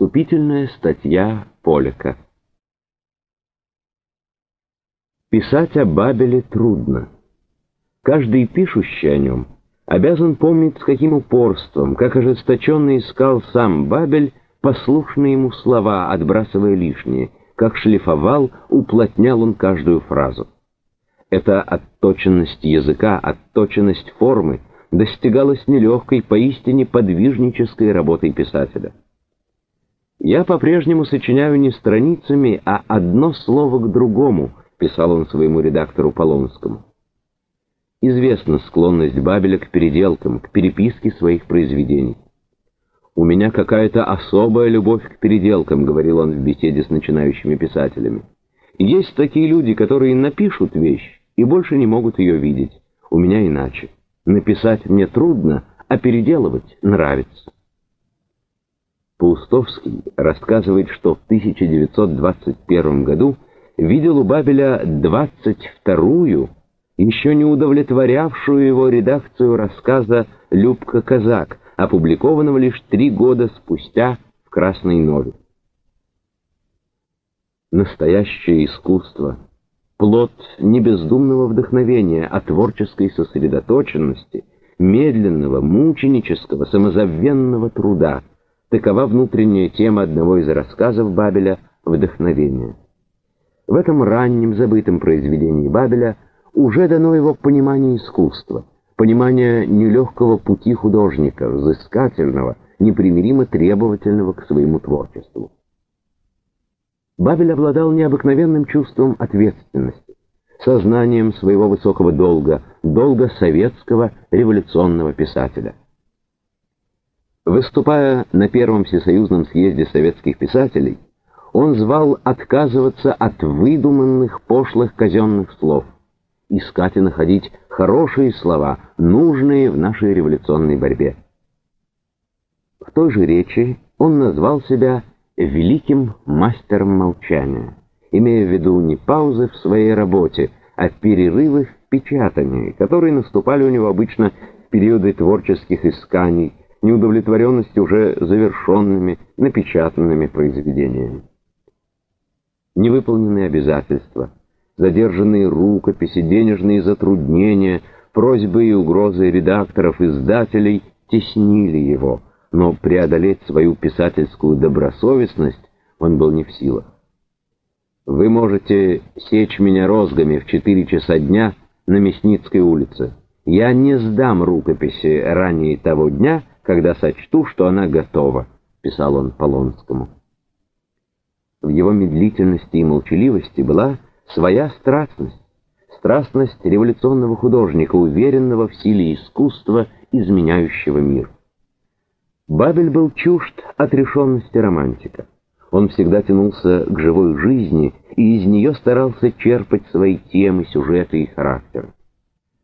Вступительная статья Полика. Писать о Бабеле трудно. Каждый пишущий о нем обязан помнить, с каким упорством, как ожесточенно искал сам Бабель послушные ему слова, отбрасывая лишние, как шлифовал, уплотнял он каждую фразу. Эта отточенность языка, отточенность формы достигалась нелегкой, поистине подвижнической работой писателя. «Я по-прежнему сочиняю не страницами, а одно слово к другому», — писал он своему редактору Полонскому. Известна склонность Бабеля к переделкам, к переписке своих произведений. «У меня какая-то особая любовь к переделкам», — говорил он в беседе с начинающими писателями. «Есть такие люди, которые напишут вещь и больше не могут ее видеть. У меня иначе. Написать мне трудно, а переделывать нравится». Паустовский рассказывает, что в 1921 году видел у Бабеля 22-ю, еще не удовлетворявшую его редакцию рассказа «Любка Казак», опубликованного лишь три года спустя в «Красной Нове». Настоящее искусство, плод не бездумного вдохновения, а творческой сосредоточенности, медленного, мученического, самозабвенного труда — Такова внутренняя тема одного из рассказов Бабеля «Вдохновение». В этом раннем забытом произведении Бабеля уже дано его понимание искусства, понимание нелегкого пути художника, взыскательного, непримиримо требовательного к своему творчеству. Бабель обладал необыкновенным чувством ответственности, сознанием своего высокого долга, долга советского революционного писателя. Выступая на Первом Всесоюзном съезде советских писателей, он звал отказываться от выдуманных пошлых казенных слов, искать и находить хорошие слова, нужные в нашей революционной борьбе. В той же речи он назвал себя великим мастером молчания, имея в виду не паузы в своей работе, а перерывы в печатании, которые наступали у него обычно в периоды творческих исканий, неудовлетворенности уже завершенными, напечатанными произведениями. Невыполненные обязательства, задержанные рукописи, денежные затруднения, просьбы и угрозы редакторов, издателей теснили его, но преодолеть свою писательскую добросовестность он был не в силах. Вы можете сечь меня розгами в четыре часа дня на Мясницкой улице. Я не сдам рукописи ранее того дня, когда сочту, что она готова», — писал он Полонскому. В его медлительности и молчаливости была своя страстность, страстность революционного художника, уверенного в силе искусства, изменяющего мир. Бабель был чужд отрешенности романтика. Он всегда тянулся к живой жизни и из нее старался черпать свои темы, сюжеты и характер.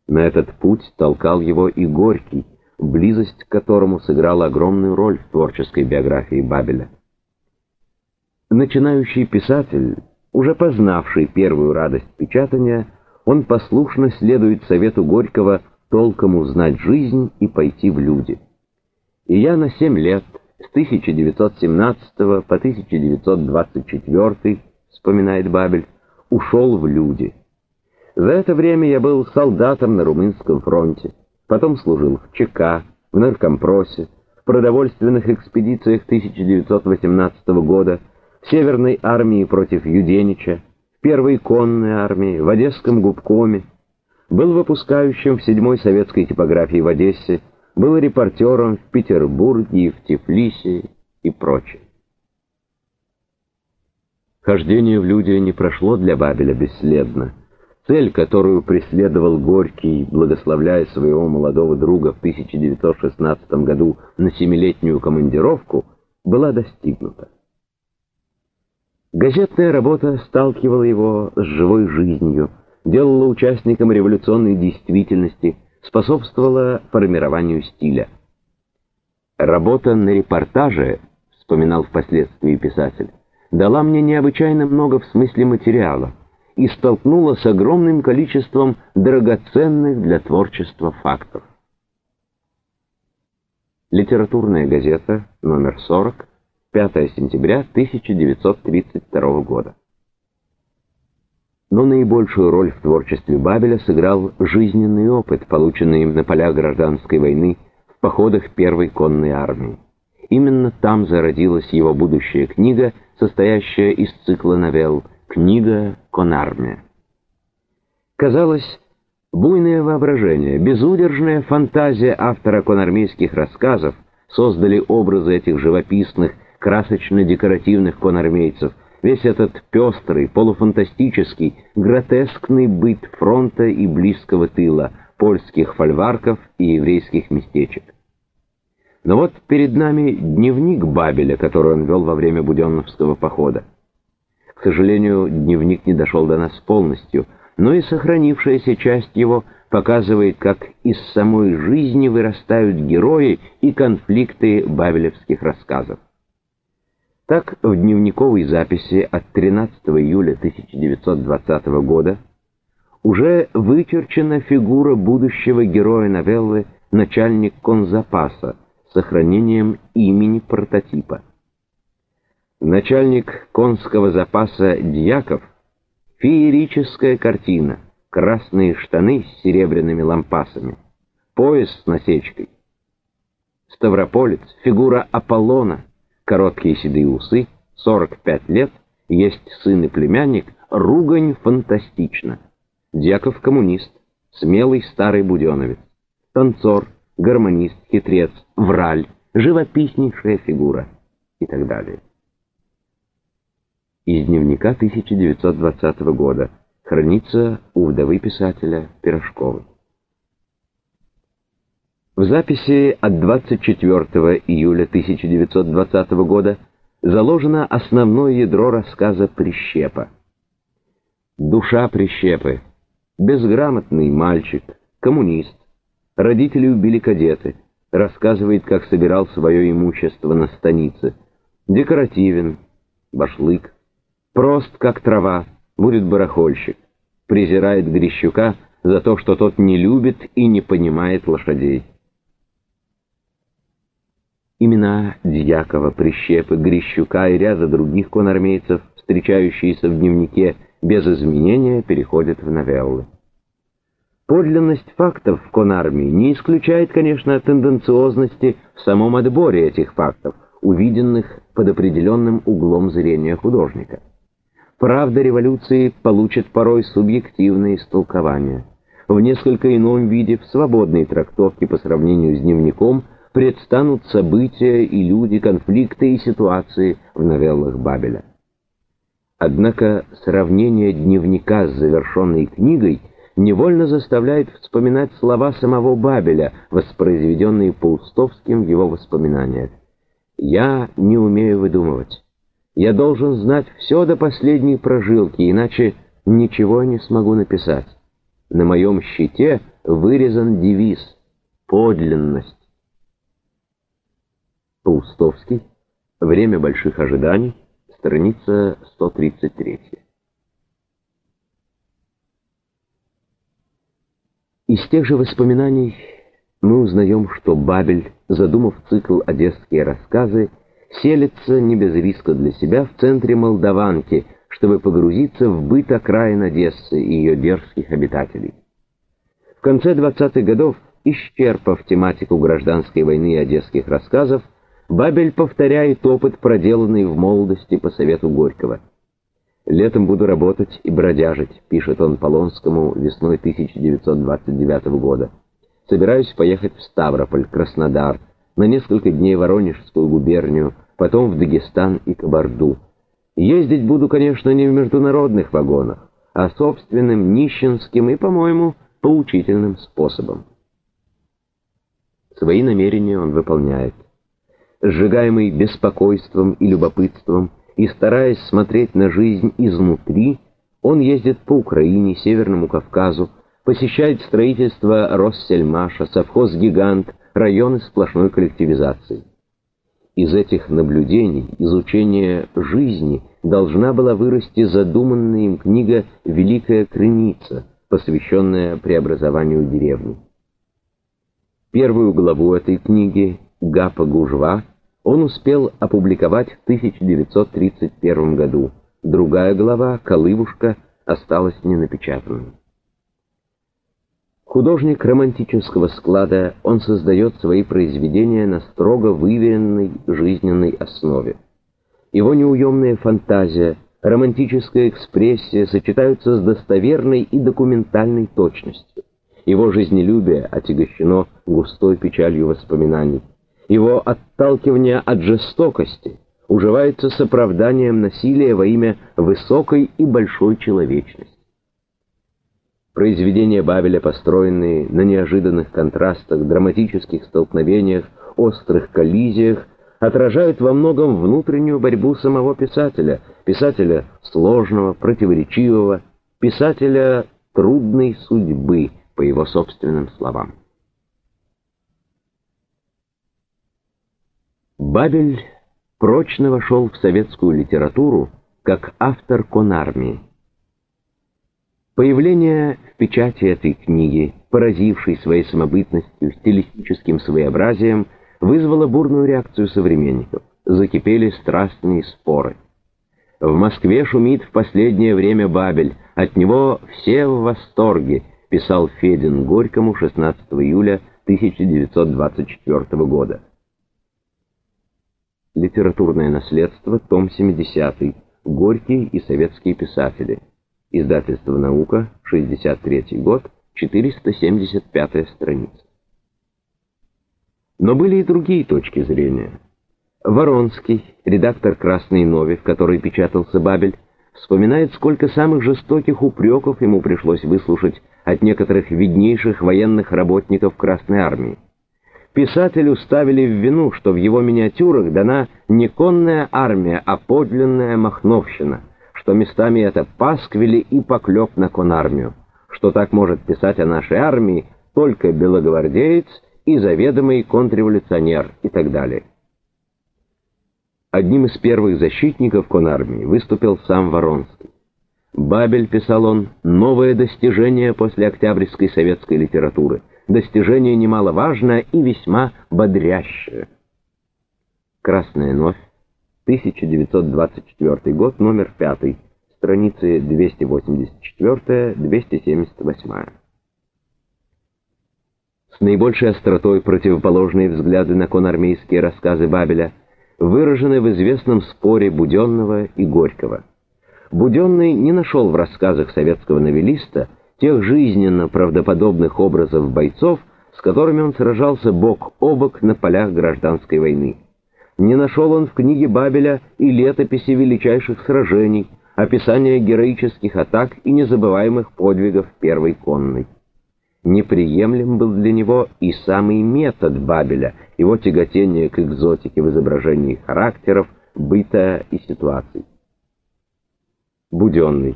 На этот путь толкал его и Горький, близость к которому сыграла огромную роль в творческой биографии Бабеля. Начинающий писатель, уже познавший первую радость печатания, он послушно следует совету Горького толком узнать жизнь и пойти в люди. И я на семь лет, с 1917 по 1924, вспоминает Бабель, ушел в люди. За это время я был солдатом на Румынском фронте. Потом служил в ЧК, в наркомпросе, в продовольственных экспедициях 1918 года, в Северной армии против Юденича, в Первой конной армии, в Одесском губкоме, был выпускающим в 7-й советской типографии в Одессе, был репортером в Петербурге в Тифлисе и прочее. Хождение в люди не прошло для Бабеля бесследно. Цель, которую преследовал Горький, благословляя своего молодого друга в 1916 году на семилетнюю командировку, была достигнута. Газетная работа сталкивала его с живой жизнью, делала участником революционной действительности, способствовала формированию стиля. «Работа на репортаже», — вспоминал впоследствии писатель, — «дала мне необычайно много в смысле материала» и столкнула с огромным количеством драгоценных для творчества фактов. Литературная газета, номер 40, 5 сентября 1932 года. Но наибольшую роль в творчестве Бабеля сыграл жизненный опыт, полученный им на полях гражданской войны в походах Первой конной армии. Именно там зародилась его будущая книга, состоящая из цикла новелл «Книга Конармия». Казалось, буйное воображение, безудержная фантазия автора конармейских рассказов создали образы этих живописных, красочно-декоративных конармейцев – весь этот пестрый, полуфантастический, гротескный быт фронта и близкого тыла, польских фольварков и еврейских местечек. Но вот перед нами дневник Бабеля, который он вел во время Буденновского похода. К сожалению, дневник не дошел до нас полностью, но и сохранившаяся часть его показывает, как из самой жизни вырастают герои и конфликты бабелевских рассказов. Так, в дневниковой записи от 13 июля 1920 года уже вычерчена фигура будущего героя новеллы «Начальник конзапаса» с сохранением имени прототипа. Начальник конского запаса Дьяков — феерическая картина, красные штаны с серебряными лампасами, пояс с насечкой. Ставрополец — фигура Аполлона — короткие седые усы, 45 лет, есть сын и племянник, ругань фантастична. Дьяков коммунист, смелый старый буденовец, танцор, гармонист, хитрец, враль, живописнейшая фигура и так далее. Из дневника 1920 года хранится у вдовы писателя Пирожковой. В записи от 24 июля 1920 года заложено основное ядро рассказа Прищепа. Душа Прищепы. Безграмотный мальчик, коммунист. Родители убили кадеты. Рассказывает, как собирал свое имущество на станице. Декоративен, башлык. Прост, как трава, будет барахольщик. Презирает Грищука за то, что тот не любит и не понимает лошадей. Имена Дьякова, Прищепы, Грищука и ряда других конармейцев, встречающиеся в дневнике без изменения, переходят в новеллы. Подлинность фактов в конармии не исключает, конечно, тенденциозности в самом отборе этих фактов, увиденных под определенным углом зрения художника. Правда революции получит порой субъективное истолкование. В несколько ином виде, в свободной трактовке по сравнению с дневником – предстанут события и люди, конфликты и ситуации в новеллах Бабеля. Однако сравнение дневника с завершенной книгой невольно заставляет вспоминать слова самого Бабеля, воспроизведенные Паустовским в его воспоминаниях. «Я не умею выдумывать. Я должен знать все до последней прожилки, иначе ничего не смогу написать. На моем щите вырезан девиз «Подлинность». Паустовский. Время больших ожиданий. Страница 133. Из тех же воспоминаний мы узнаем, что Бабель, задумав цикл «Одесские рассказы», селится не без риска для себя в центре Молдаванки, чтобы погрузиться в быт окраин Одессы и ее дерзких обитателей. В конце 20-х годов, исчерпав тематику гражданской войны и одесских рассказов, Бабель повторяет опыт, проделанный в молодости по совету Горького. «Летом буду работать и бродяжить», — пишет он Полонскому весной 1929 года. «Собираюсь поехать в Ставрополь, Краснодар, на несколько дней в Воронежскую губернию, потом в Дагестан и Кабарду. Ездить буду, конечно, не в международных вагонах, а собственным нищенским и, по-моему, поучительным способом». Свои намерения он выполняет сжигаемый беспокойством и любопытством, и стараясь смотреть на жизнь изнутри, он ездит по Украине, Северному Кавказу, посещает строительство Россельмаша, совхоз-гигант, районы сплошной коллективизации. Из этих наблюдений, изучения жизни должна была вырасти задуманная им книга «Великая Крыница», посвященная преобразованию деревни. Первую главу этой книги Гапа Гужва он успел опубликовать в 1931 году. Другая глава, «Колывушка», осталась ненапечатанной. Художник романтического склада, он создает свои произведения на строго выверенной жизненной основе. Его неуемная фантазия, романтическая экспрессия сочетаются с достоверной и документальной точностью. Его жизнелюбие отягощено густой печалью воспоминаний его отталкивание от жестокости уживается с оправданием насилия во имя высокой и большой человечности. Произведения Бабеля, построенные на неожиданных контрастах, драматических столкновениях, острых коллизиях, отражают во многом внутреннюю борьбу самого писателя, писателя сложного, противоречивого, писателя трудной судьбы, по его собственным словам. Бабель прочно вошел в советскую литературу как автор конармии. Появление в печати этой книги, поразившей своей самобытностью, стилистическим своеобразием, вызвало бурную реакцию современников. Закипели страстные споры. В Москве шумит в последнее время Бабель, от него все в восторге, писал Федин Горькому 16 июля 1924 года. Литературное наследство, том 70. Горький и советские писатели. Издательство «Наука», 63 год, 475 страница. Но были и другие точки зрения. Воронский, редактор «Красной Нови», в которой печатался Бабель, вспоминает, сколько самых жестоких упреков ему пришлось выслушать от некоторых виднейших военных работников Красной Армии. Писателю ставили в вину, что в его миниатюрах дана не конная армия, а подлинная махновщина, что местами это пасквили и поклеп на конармию, что так может писать о нашей армии только белогвардеец и заведомый контрреволюционер и так далее. Одним из первых защитников конармии выступил сам Воронский. «Бабель», — писал он, — «новое достижение после октябрьской советской литературы» достижение немаловажное и весьма бодрящее. Красная новь, 1924 год, номер 5, страницы 284-278. С наибольшей остротой противоположные взгляды на конармейские рассказы Бабеля выражены в известном споре Буденного и Горького. Буденный не нашел в рассказах советского новеллиста тех жизненно правдоподобных образов бойцов, с которыми он сражался бок о бок на полях гражданской войны. Не нашел он в книге Бабеля и летописи величайших сражений, описания героических атак и незабываемых подвигов Первой конной. Неприемлем был для него и самый метод Бабеля, его тяготение к экзотике в изображении характеров, быта и ситуаций. Буденный.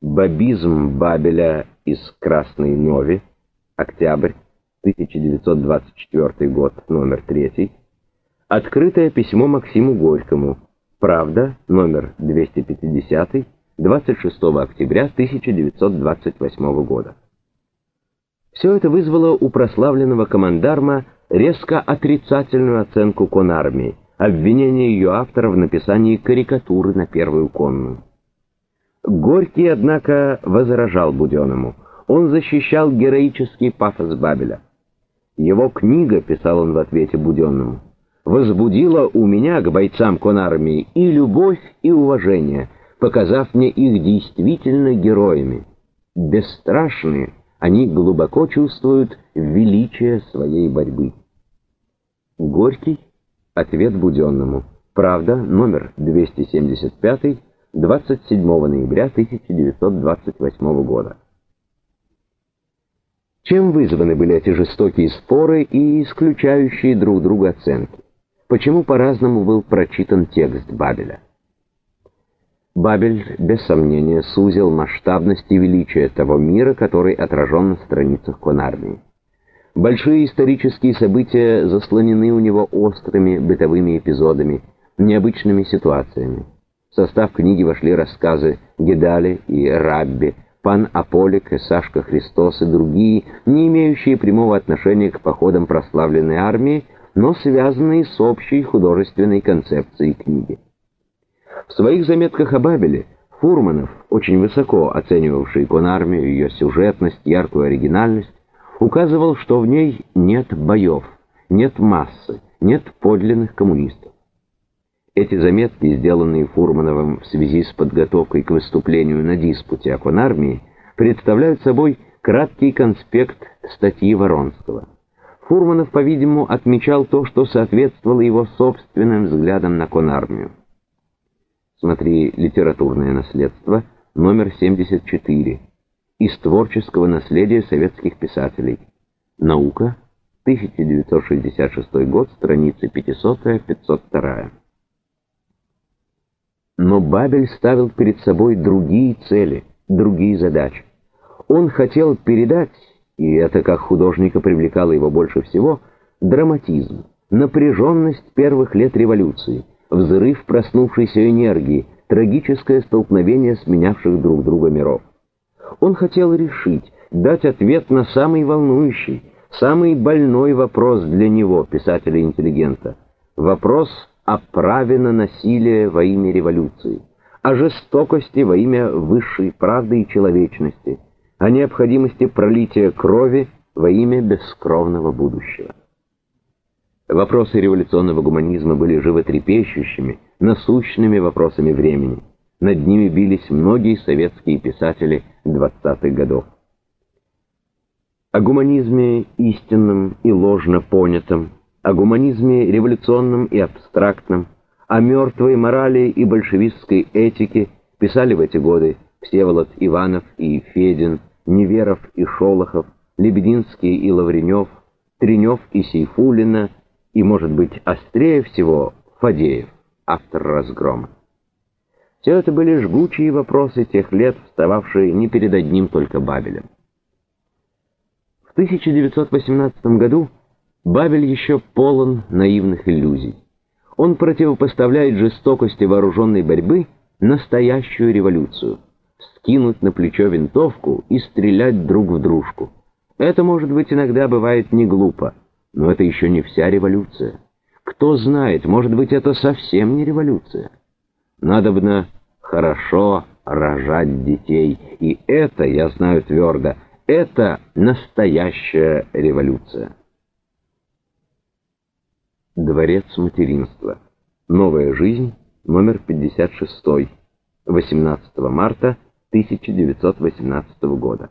Бабизм Бабеля из Красной Нови, октябрь 1924 год, номер 3. Открытое письмо Максиму Горькому. Правда, номер 250, 26 октября 1928 года. Все это вызвало у прославленного командарма резко отрицательную оценку конармии, обвинение ее автора в написании карикатуры на первую конную. Горький, однако, возражал Буденному. Он защищал героический пафос Бабеля. Его книга, писал он в ответе Буденному, возбудила у меня к бойцам конармии и любовь, и уважение, показав мне их действительно героями. Бесстрашные, они глубоко чувствуют величие своей борьбы. Горький. Ответ Буденному. Правда, номер 275 27 ноября 1928 года. Чем вызваны были эти жестокие споры и исключающие друг друга оценки? Почему по-разному был прочитан текст Бабеля? Бабель, без сомнения, сузил масштабность и величие того мира, который отражен на страницах Конармии. Большие исторические события заслонены у него острыми бытовыми эпизодами, необычными ситуациями. В состав книги вошли рассказы Гедали и Рабби, Пан Аполик и Сашка Христос и другие, не имеющие прямого отношения к походам прославленной армии, но связанные с общей художественной концепцией книги. В своих заметках о Бабеле Фурманов, очень высоко оценивавший конармию, ее сюжетность, яркую оригинальность, указывал, что в ней нет боев, нет массы, нет подлинных коммунистов. Эти заметки, сделанные Фурмановым в связи с подготовкой к выступлению на диспуте о конармии, представляют собой краткий конспект статьи Воронского. Фурманов, по-видимому, отмечал то, что соответствовало его собственным взглядам на конармию. Смотри «Литературное наследство», номер 74. Из творческого наследия советских писателей. Наука, 1966 год, страница 500-502. Но Бабель ставил перед собой другие цели, другие задачи. Он хотел передать, и это как художника привлекало его больше всего, драматизм, напряженность первых лет революции, взрыв проснувшейся энергии, трагическое столкновение сменявших друг друга миров. Он хотел решить, дать ответ на самый волнующий, самый больной вопрос для него, писателя-интеллигента. Вопрос о праве на насилие во имя революции, о жестокости во имя высшей правды и человечности, о необходимости пролития крови во имя бескровного будущего. Вопросы революционного гуманизма были животрепещущими, насущными вопросами времени. Над ними бились многие советские писатели 20-х годов. О гуманизме истинном и ложно понятом, о гуманизме революционном и абстрактном, о мертвой морали и большевистской этике писали в эти годы Всеволод Иванов и Федин, Неверов и Шолохов, Лебединский и Лавренев, Тренев и Сейфулина, и, может быть, острее всего Фадеев, автор «Разгрома». Все это были жгучие вопросы тех лет, встававшие не перед одним только Бабелем. В 1918 году Бабель еще полон наивных иллюзий. Он противопоставляет жестокости вооруженной борьбы настоящую революцию, скинуть на плечо винтовку и стрелять друг в дружку. Это, может быть, иногда бывает не глупо, но это еще не вся революция. Кто знает, может быть, это совсем не революция. Надобно хорошо рожать детей, и это, я знаю твердо, это настоящая революция. Дворец материнства. Новая жизнь, номер 56, 18 марта 1918 года.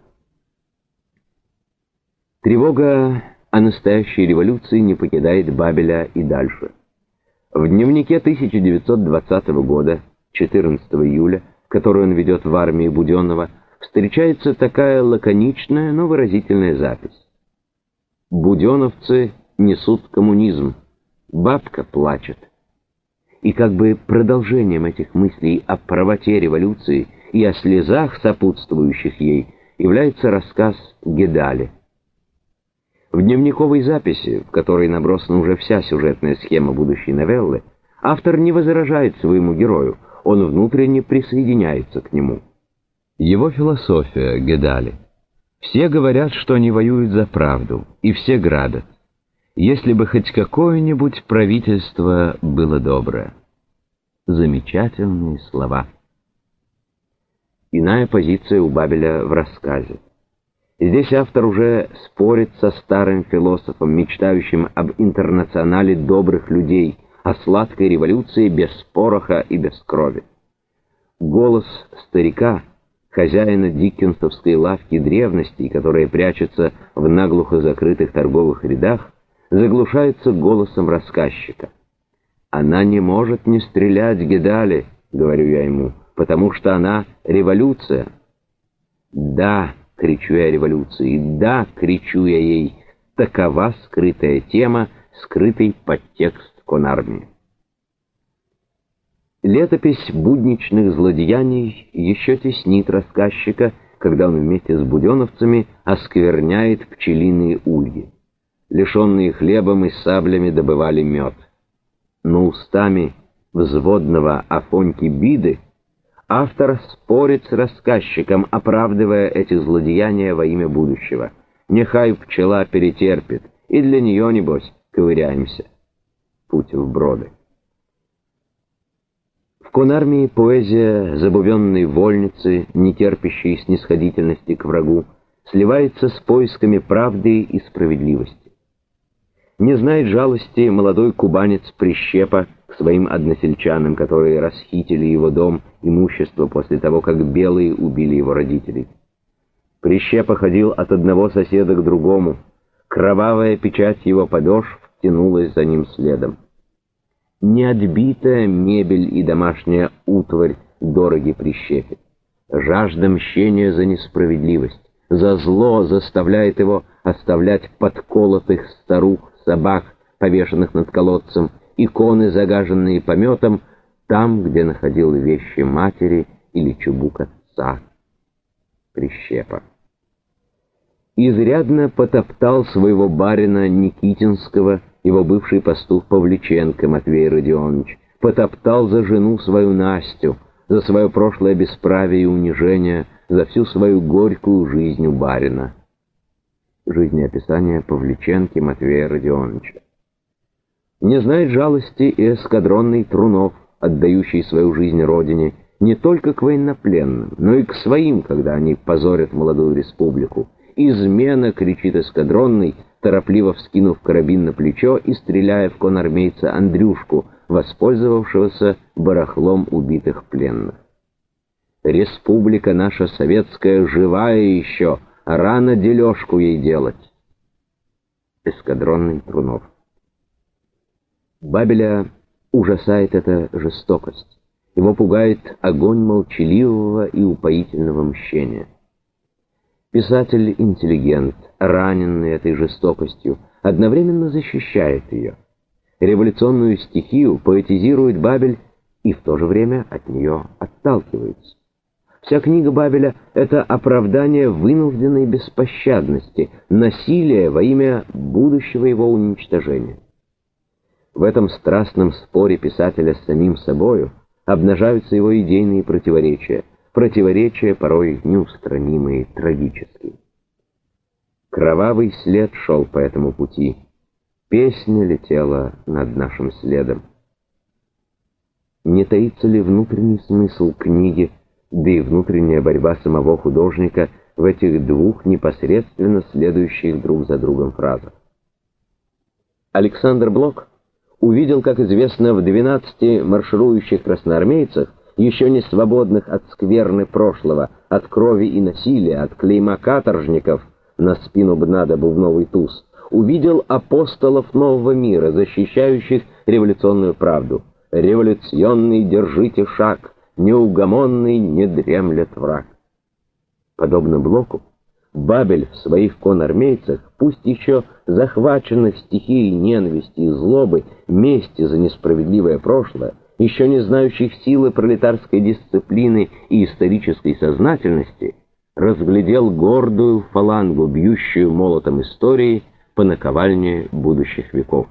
Тревога о настоящей революции не покидает Бабеля и дальше. В дневнике 1920 года, 14 июля, который он ведет в армии Буденного, встречается такая лаконичная, но выразительная запись. «Буденовцы несут коммунизм. Бабка плачет». И как бы продолжением этих мыслей о правоте революции и о слезах, сопутствующих ей, является рассказ Гедали. В дневниковой записи, в которой набросана уже вся сюжетная схема будущей новеллы, автор не возражает своему герою, он внутренне присоединяется к нему. Его философия Гедали. Все говорят, что они воюют за правду, и все грабят. Если бы хоть какое-нибудь правительство было доброе. Замечательные слова. Иная позиция у Бабеля в рассказе. Здесь автор уже спорит со старым философом, мечтающим об интернационале добрых людей, о сладкой революции без пороха и без крови. Голос старика, хозяина диккенсовской лавки древностей, которая прячется в наглухо закрытых торговых рядах, заглушается голосом рассказчика. «Она не может не стрелять, Гедали», — говорю я ему, — «потому что она революция». «Да», кричу я революции. Да, кричу я ей, такова скрытая тема, скрытый подтекст конармии. Летопись будничных злодеяний еще теснит рассказчика, когда он вместе с буденовцами оскверняет пчелиные ульи. Лишенные хлебом и саблями добывали мед. Но устами взводного Афоньки Биды Автор спорит с рассказчиком, оправдывая эти злодеяния во имя будущего. Нехай пчела перетерпит, и для нее, небось, ковыряемся. путь в броды. В конармии поэзия забубенной вольницы, не терпящей снисходительности к врагу, сливается с поисками правды и справедливости. Не знает жалости молодой кубанец Прищепа к своим односельчанам, которые расхитили его дом, имущество после того, как белые убили его родителей. Прищепа ходил от одного соседа к другому. Кровавая печать его подошв тянулась за ним следом. Неотбитая мебель и домашняя утварь дороги Прищепе. Жажда мщения за несправедливость, за зло заставляет его оставлять подколотых старух, собак, повешенных над колодцем, иконы, загаженные пометом, там, где находил вещи матери или чубук отца. Прищепа. Изрядно потоптал своего барина Никитинского, его бывший пастух Павличенко Матвей Родионович, потоптал за жену свою Настю, за свое прошлое бесправие и унижение, за всю свою горькую жизнь у барина. Жизнеописание Павличенки Матвея Родионовича. Не знает жалости и эскадронный Трунов, отдающий свою жизнь родине, не только к военнопленным, но и к своим, когда они позорят молодую республику. «Измена!» — кричит эскадронный, торопливо вскинув карабин на плечо и стреляя в конармейца Андрюшку, воспользовавшегося барахлом убитых пленных. «Республика наша советская живая еще, рано дележку ей делать!» Эскадронный Трунов Бабеля ужасает эта жестокость. Его пугает огонь молчаливого и упоительного мщения. Писатель-интеллигент, раненный этой жестокостью, одновременно защищает ее. Революционную стихию поэтизирует Бабель и в то же время от нее отталкивается. Вся книга Бабеля — это оправдание вынужденной беспощадности, насилия во имя будущего его уничтожения. В этом страстном споре писателя с самим собою обнажаются его идейные противоречия, противоречия порой неустранимые, трагические. Кровавый след шел по этому пути, песня летела над нашим следом. Не таится ли внутренний смысл книги, да и внутренняя борьба самого художника в этих двух непосредственно следующих друг за другом фразах? Александр Блок увидел, как известно, в 12 марширующих красноармейцах, еще не свободных от скверны прошлого, от крови и насилия, от клейма каторжников, на спину Бнада бубновый туз, увидел апостолов нового мира, защищающих революционную правду. «Революционный держите шаг, неугомонный не дремлет враг». Подобно Блоку, Бабель в своих конармейцах, пусть еще захваченных стихией ненависти и злобы, мести за несправедливое прошлое, еще не знающих силы пролетарской дисциплины и исторической сознательности, разглядел гордую фалангу, бьющую молотом истории по наковальне будущих веков.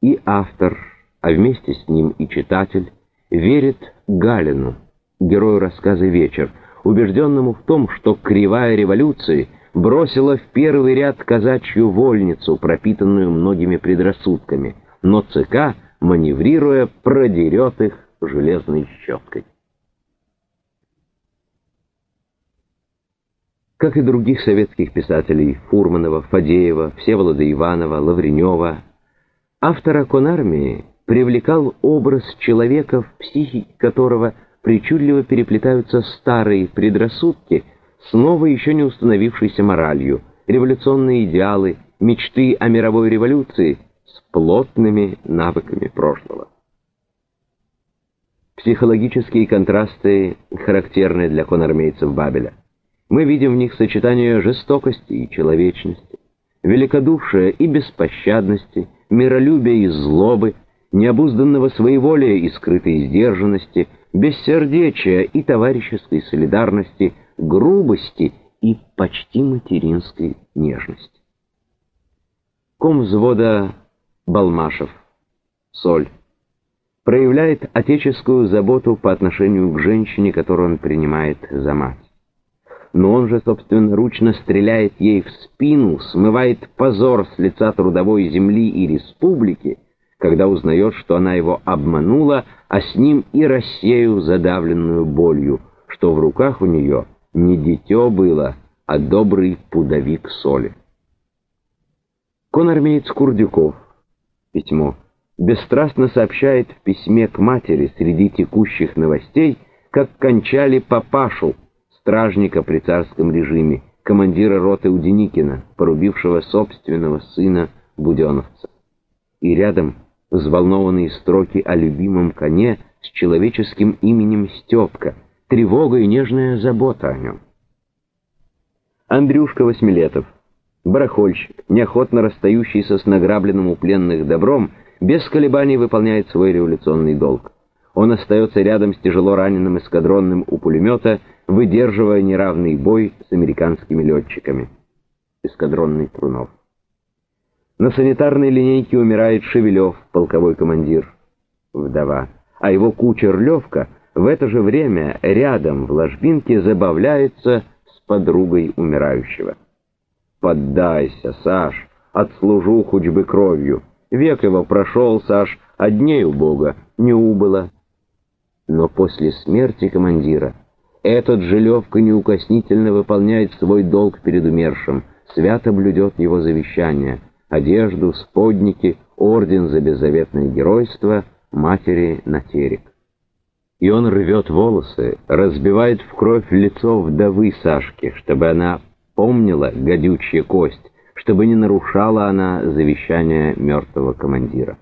И автор, а вместе с ним и читатель, верит Галину, герою рассказа «Вечер», убежденному в том, что кривая революции бросила в первый ряд казачью вольницу, пропитанную многими предрассудками, но ЦК, маневрируя, продерет их железной щеткой. Как и других советских писателей Фурманова, Фадеева, Всеволода Иванова, Лавренева, автора конармии привлекал образ человека, в психике которого – причудливо переплетаются старые предрассудки с новой еще не установившейся моралью, революционные идеалы, мечты о мировой революции с плотными навыками прошлого. Психологические контрасты характерны для конармейцев Бабеля. Мы видим в них сочетание жестокости и человечности, великодушия и беспощадности, миролюбия и злобы, необузданного своеволия и скрытой сдержанности – бессердечия и товарищеской солидарности, грубости и почти материнской нежности. Ком взвода Балмашев, Соль, проявляет отеческую заботу по отношению к женщине, которую он принимает за мать. Но он же собственноручно стреляет ей в спину, смывает позор с лица трудовой земли и республики, когда узнает, что она его обманула, а с ним и Россию, задавленную болью, что в руках у нее не дитё было, а добрый пудовик соли. Конармеец Курдюков. Письмо. Бесстрастно сообщает в письме к матери среди текущих новостей, как кончали папашу, стражника при царском режиме, командира роты Уденикина, порубившего собственного сына Буденовца. И рядом взволнованные строки о любимом коне с человеческим именем Степка, тревога и нежная забота о нем. Андрюшка Восьмилетов, барахольщик, неохотно расстающийся с награбленным у пленных добром, без колебаний выполняет свой революционный долг. Он остается рядом с тяжело раненым эскадронным у пулемета, выдерживая неравный бой с американскими летчиками. Эскадронный Трунов. На санитарной линейке умирает Шевелев, полковой командир, вдова, а его кучер Левка в это же время рядом в ложбинке забавляется с подругой умирающего. «Поддайся, Саш, отслужу хоть бы кровью. Век его прошел, Саш, а у Бога не убыло». Но после смерти командира этот же Левка неукоснительно выполняет свой долг перед умершим, свято блюдет его завещание — одежду, сподники, орден за беззаветное геройство матери на терек. И он рвет волосы, разбивает в кровь лицо вдовы Сашки, чтобы она помнила гадючья кость, чтобы не нарушала она завещание мертвого командира.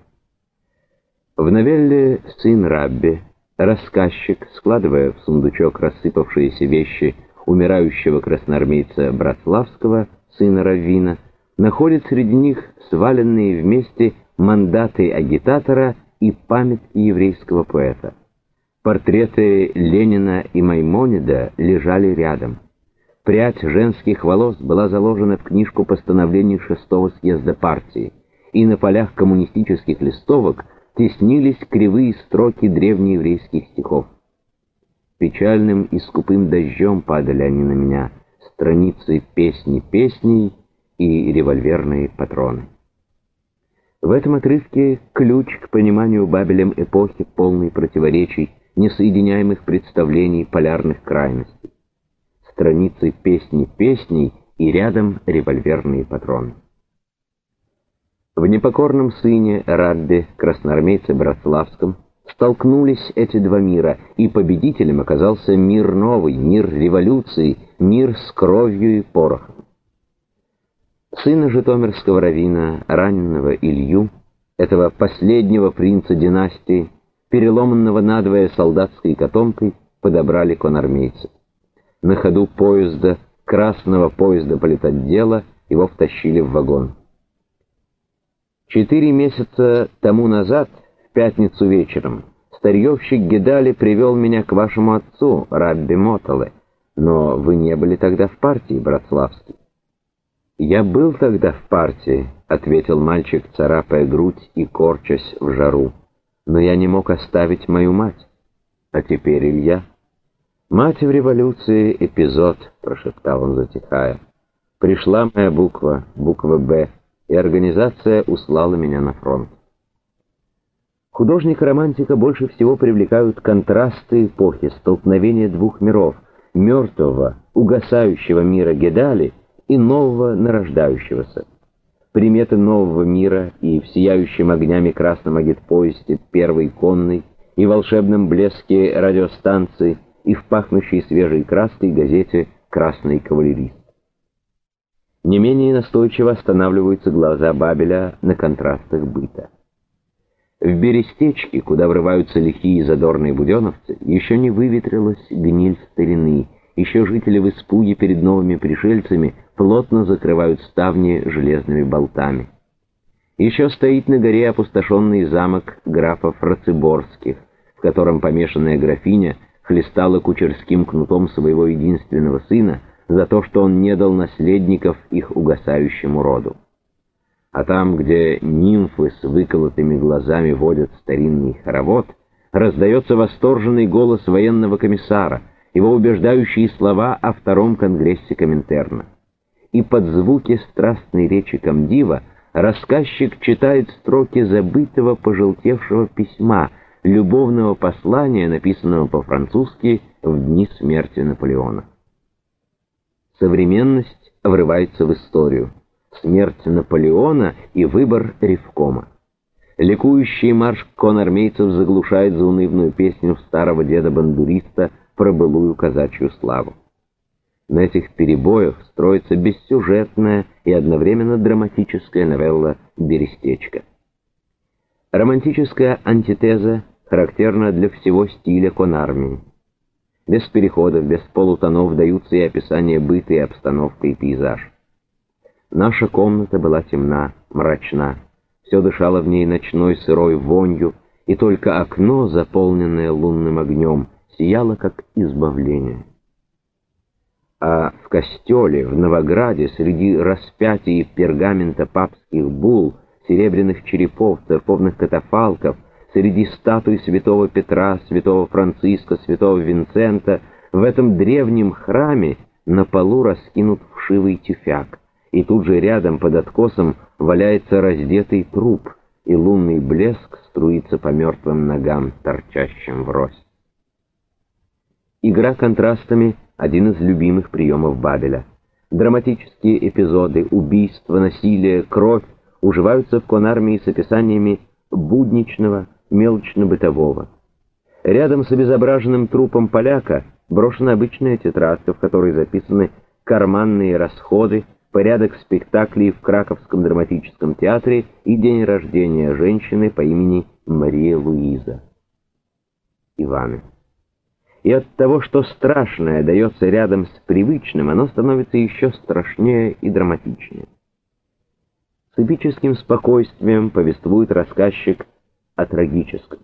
В новелле «Сын Рабби» рассказчик, складывая в сундучок рассыпавшиеся вещи умирающего красноармейца Братславского, сына Раввина, находит среди них сваленные вместе мандаты агитатора и памятки еврейского поэта. Портреты Ленина и Маймонида лежали рядом. Прядь женских волос была заложена в книжку постановлений шестого съезда партии, и на полях коммунистических листовок теснились кривые строки древнееврейских стихов. Печальным и скупым дождем падали они на меня, страницы песни песней — и револьверные патроны. В этом отрывке ключ к пониманию Бабелем эпохи полной противоречий, несоединяемых представлений полярных крайностей. Страницы песни песней и рядом револьверные патроны. В непокорном сыне Раббе, красноармейце Братславском, столкнулись эти два мира, и победителем оказался мир новый, мир революции, мир с кровью и порохом сына житомирского равина, раненного Илью, этого последнего принца династии, переломанного надвое солдатской котомкой, подобрали конармейцы. На ходу поезда, красного поезда политотдела, его втащили в вагон. Четыре месяца тому назад, в пятницу вечером, старьевщик Гедали привел меня к вашему отцу, Рабби Мотале, но вы не были тогда в партии, Братславский. «Я был тогда в партии», — ответил мальчик, царапая грудь и корчась в жару. «Но я не мог оставить мою мать. А теперь Илья». «Мать в революции — эпизод», — прошептал он, затихая. «Пришла моя буква, буква «Б», и организация услала меня на фронт». Художника-романтика больше всего привлекают контрасты эпохи, столкновения двух миров — мертвого, угасающего мира Гедали — и нового нарождающегося. Приметы нового мира и в сияющем огнями красном агитпоезде первой конной, и волшебном блеске радиостанции, и в пахнущей свежей краской газете «Красный кавалерист». Не менее настойчиво останавливаются глаза Бабеля на контрастах быта. В Берестечке, куда врываются лихие задорные буденовцы, еще не выветрилась гниль старины, еще жители в испуге перед новыми пришельцами плотно закрывают ставни железными болтами. Еще стоит на горе опустошенный замок графов Рациборских, в котором помешанная графиня хлестала кучерским кнутом своего единственного сына за то, что он не дал наследников их угасающему роду. А там, где нимфы с выколотыми глазами водят старинный хоровод, раздается восторженный голос военного комиссара, его убеждающие слова о втором конгрессе Коминтерна и под звуки страстной речи комдива рассказчик читает строки забытого пожелтевшего письма, любовного послания, написанного по-французски в дни смерти Наполеона. Современность врывается в историю. Смерть Наполеона и выбор Ревкома. Ликующий марш конармейцев заглушает заунывную песню старого деда-бандуриста про былую казачью славу. На этих перебоях строится бессюжетная и одновременно драматическая новелла «Берестечко». Романтическая антитеза характерна для всего стиля конармии. Без переходов, без полутонов даются и описания быта и обстановка и пейзаж. Наша комната была темна, мрачна, все дышало в ней ночной сырой вонью, и только окно, заполненное лунным огнем, сияло как избавление. А в костеле, в Новограде, среди распятий пергамента папских бул, серебряных черепов, церковных катафалков, среди статуй святого Петра, святого Франциска, святого Винцента, в этом древнем храме на полу раскинут вшивый тюфяк, и тут же рядом под откосом валяется раздетый труп, и лунный блеск струится по мертвым ногам, торчащим врозь. Игра контрастами — один из любимых приемов Бабеля. Драматические эпизоды, убийства, насилие, кровь уживаются в конармии с описаниями будничного, мелочно-бытового. Рядом с обезображенным трупом поляка брошена обычная тетрадка, в которой записаны карманные расходы, порядок спектаклей в Краковском драматическом театре и день рождения женщины по имени Мария Луиза. Иваны. И от того, что страшное дается рядом с привычным, оно становится еще страшнее и драматичнее. С эпическим спокойствием повествует рассказчик о трагическом.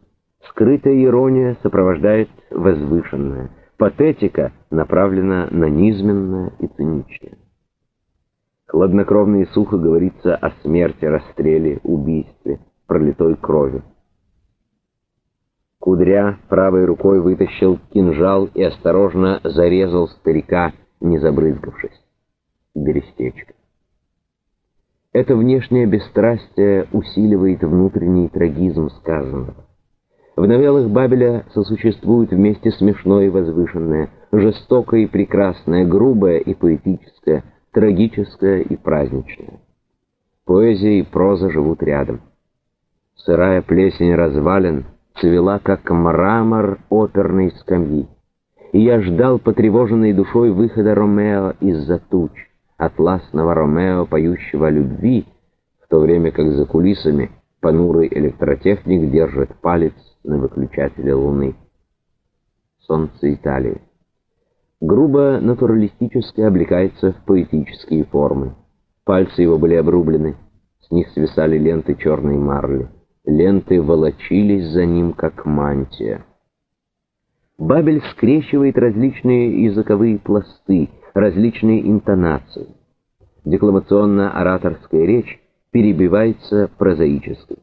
Скрытая ирония сопровождает возвышенное, патетика направлена на низменное и циничное. Хладнокровно и сухо говорится о смерти, расстреле, убийстве, пролитой крови. Кудря правой рукой вытащил кинжал и осторожно зарезал старика, не забрызгавшись. Берестечко. Это внешнее бесстрастие усиливает внутренний трагизм сказанного. В новеллах Бабеля сосуществуют вместе смешное и возвышенное, жестокое и прекрасное, грубое и поэтическое, трагическое и праздничное. Поэзия и проза живут рядом. Сырая плесень развалин цвела, как мрамор оперной скамьи. И я ждал потревоженной душой выхода Ромео из-за туч, атласного Ромео, поющего о любви, в то время как за кулисами понурый электротехник держит палец на выключателе луны. Солнце Италии грубо натуралистически облекается в поэтические формы. Пальцы его были обрублены, с них свисали ленты черной марли. Ленты волочились за ним, как мантия. Бабель скрещивает различные языковые пласты, различные интонации. Декламационно-ораторская речь перебивается прозаической.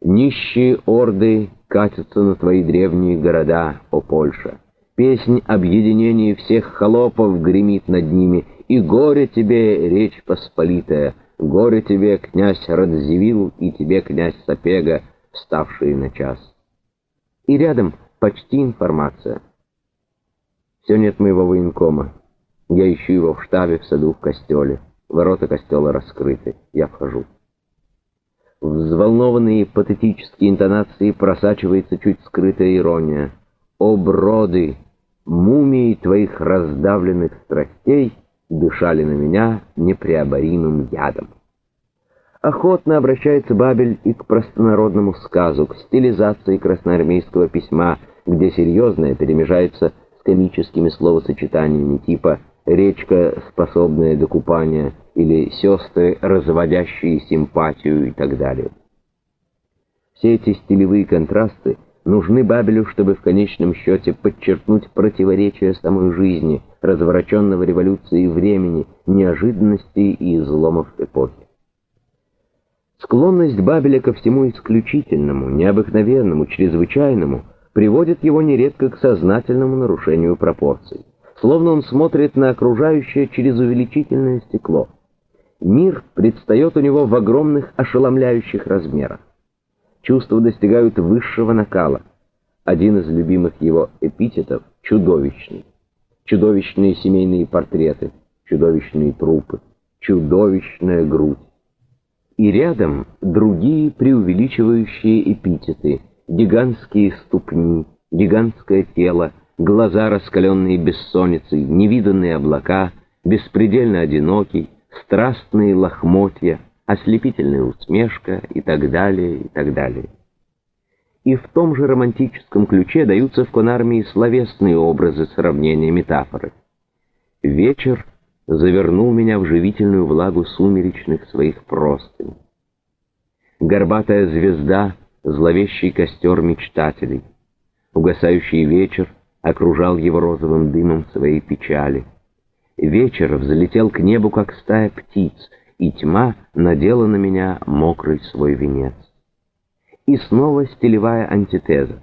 Нищие орды катятся на твои древние города, о Польша. Песнь объединения всех холопов гремит над ними, и горе тебе, речь посполитая, горе тебе, князь Радзивилл, и тебе, князь Сапега, вставшие на час. И рядом почти информация. Все нет моего военкома. Я ищу его в штабе, в саду, в костеле. Ворота костела раскрыты. Я вхожу. Взволнованные патетические интонации просачивается чуть скрытая ирония. «О, броды! мумии твоих раздавленных страстей дышали на меня непреоборимым ядом. Охотно обращается Бабель и к простонародному сказу, к стилизации красноармейского письма, где серьезное перемежается с комическими словосочетаниями типа «речка, способная до купания» или «сестры, разводящие симпатию» и так далее. Все эти стилевые контрасты нужны Бабелю, чтобы в конечном счете подчеркнуть противоречия самой жизни, развороченного революции времени, неожиданностей и изломов эпохи. Склонность Бабеля ко всему исключительному, необыкновенному, чрезвычайному приводит его нередко к сознательному нарушению пропорций, словно он смотрит на окружающее через увеличительное стекло. Мир предстает у него в огромных ошеломляющих размерах. Чувства достигают высшего накала. Один из любимых его эпитетов — чудовищный. Чудовищные семейные портреты, чудовищные трупы, чудовищная грудь. И рядом другие преувеличивающие эпитеты — гигантские ступни, гигантское тело, глаза, раскаленные бессонницей, невиданные облака, беспредельно одинокий, страстные лохмотья, ослепительная усмешка и так далее, и так далее. И в том же романтическом ключе даются в конармии словесные образы сравнения метафоры. Вечер завернул меня в живительную влагу сумеречных своих простынь. Горбатая звезда — зловещий костер мечтателей. Угасающий вечер окружал его розовым дымом своей печали — Вечер взлетел к небу, как стая птиц, и тьма надела на меня мокрый свой венец. И снова стилевая антитеза.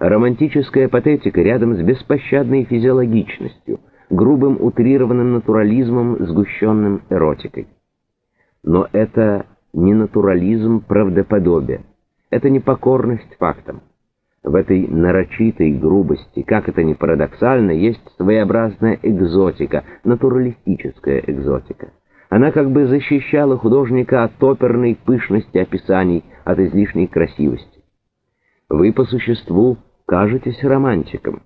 Романтическая патетика рядом с беспощадной физиологичностью, грубым утрированным натурализмом, сгущенным эротикой. Но это не натурализм правдоподобия, это не покорность фактам. В этой нарочитой грубости, как это ни парадоксально, есть своеобразная экзотика, натуралистическая экзотика. Она как бы защищала художника от оперной пышности описаний, от излишней красивости. Вы по существу кажетесь романтиком,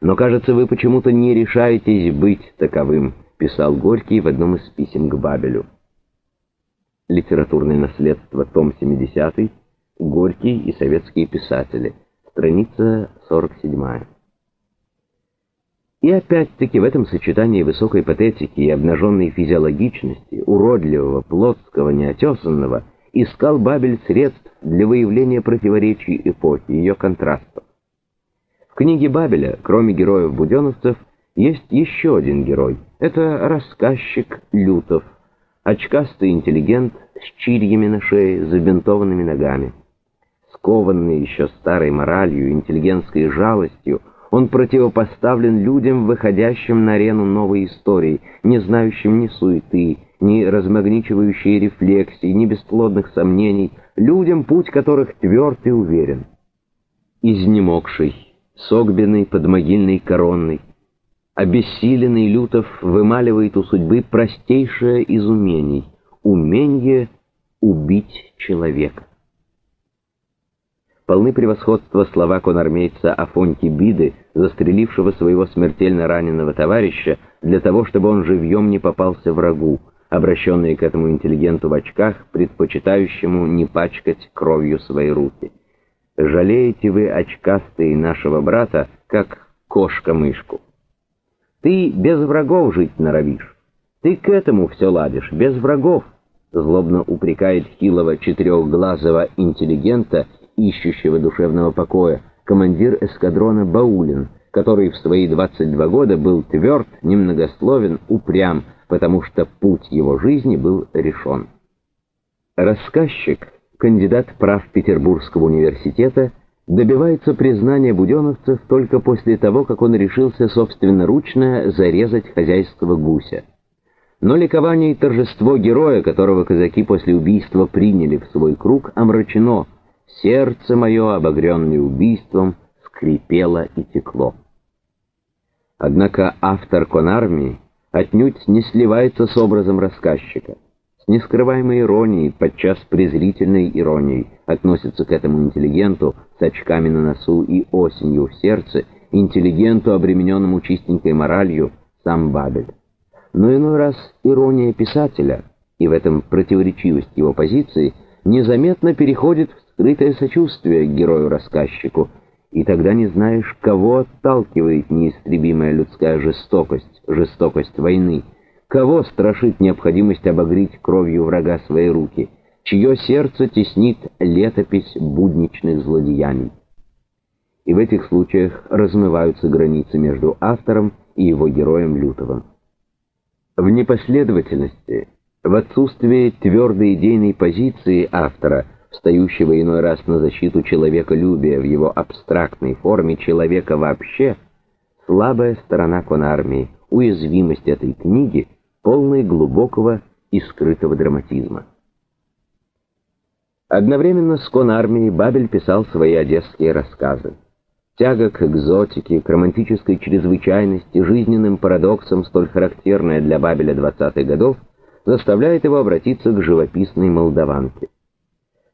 но, кажется, вы почему-то не решаетесь быть таковым, писал Горький в одном из писем к Бабелю. Литературное наследство, том 70 Горький и советские писатели – Страница 47. И опять-таки в этом сочетании высокой патетики и обнаженной физиологичности, уродливого, плотского, неотесанного, искал Бабель средств для выявления противоречий эпохи, ее контрастов. В книге Бабеля, кроме героев-буденовцев, есть еще один герой. Это рассказчик Лютов, очкастый интеллигент с чирьями на шее, забинтованными ногами скованный еще старой моралью интеллигентской жалостью, он противопоставлен людям, выходящим на арену новой истории, не знающим ни суеты, ни размагничивающей рефлексии, ни бесплодных сомнений, людям, путь которых тверд и уверен. Изнемогший, согбенный под могильной короной, обессиленный Лютов вымаливает у судьбы простейшее из умений — умение убить человека полны превосходства слова конармейца Афоньки Биды, застрелившего своего смертельно раненого товарища для того, чтобы он живьем не попался врагу, обращенные к этому интеллигенту в очках, предпочитающему не пачкать кровью свои руки. «Жалеете вы, очкастые, нашего брата, как кошка-мышку. Ты без врагов жить норовишь, ты к этому все ладишь, без врагов», злобно упрекает хилого четырехглазого интеллигента, ищущего душевного покоя, командир эскадрона Баулин, который в свои 22 года был тверд, немногословен, упрям, потому что путь его жизни был решен. Рассказчик, кандидат прав Петербургского университета, добивается признания буденовцев только после того, как он решился собственноручно зарезать хозяйского гуся. Но ликование и торжество героя, которого казаки после убийства приняли в свой круг, омрачено – Сердце мое, обогренное убийством, скрипело и текло. Однако автор конармии отнюдь не сливается с образом рассказчика. С нескрываемой иронией, подчас презрительной иронией, относится к этому интеллигенту с очками на носу и осенью в сердце, интеллигенту, обремененному чистенькой моралью, сам Бабель. Но иной раз ирония писателя, и в этом противоречивость его позиции, незаметно переходит в скрытое сочувствие к герою-рассказчику, и тогда не знаешь, кого отталкивает неистребимая людская жестокость, жестокость войны, кого страшит необходимость обогреть кровью врага свои руки, чье сердце теснит летопись будничных злодеяний. И в этих случаях размываются границы между автором и его героем Лютовым. В непоследовательности, в отсутствии твердой идейной позиции автора – встающего иной раз на защиту человеколюбия в его абстрактной форме человека вообще, слабая сторона конармии, уязвимость этой книги, полной глубокого и скрытого драматизма. Одновременно с конармией Бабель писал свои одесские рассказы. Тяга к экзотике, к романтической чрезвычайности, жизненным парадоксам, столь характерная для Бабеля 20-х годов, заставляет его обратиться к живописной молдаванке.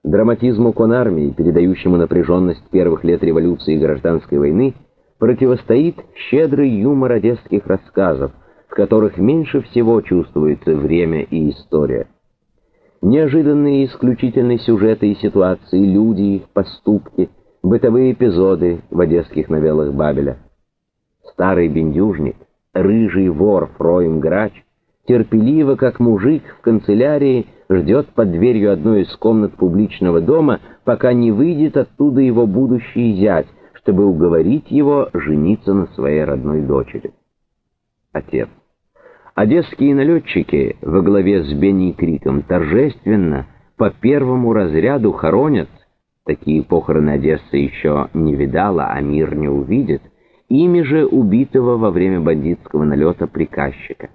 Драматизму конармии, передающему напряженность первых лет революции и гражданской войны, противостоит щедрый юмор одесских рассказов, в которых меньше всего чувствуется время и история. Неожиданные исключительные сюжеты и ситуации, люди, их поступки, бытовые эпизоды в одесских новеллах Бабеля. Старый бендюжник, рыжий вор Фроем Грач, терпеливо, как мужик в канцелярии, ждет под дверью одной из комнат публичного дома, пока не выйдет оттуда его будущий зять, чтобы уговорить его жениться на своей родной дочери. Отец. Одесские налетчики во главе с Бенни Криком торжественно по первому разряду хоронят, такие похороны Одесса еще не видала, а мир не увидит, ими же убитого во время бандитского налета приказчика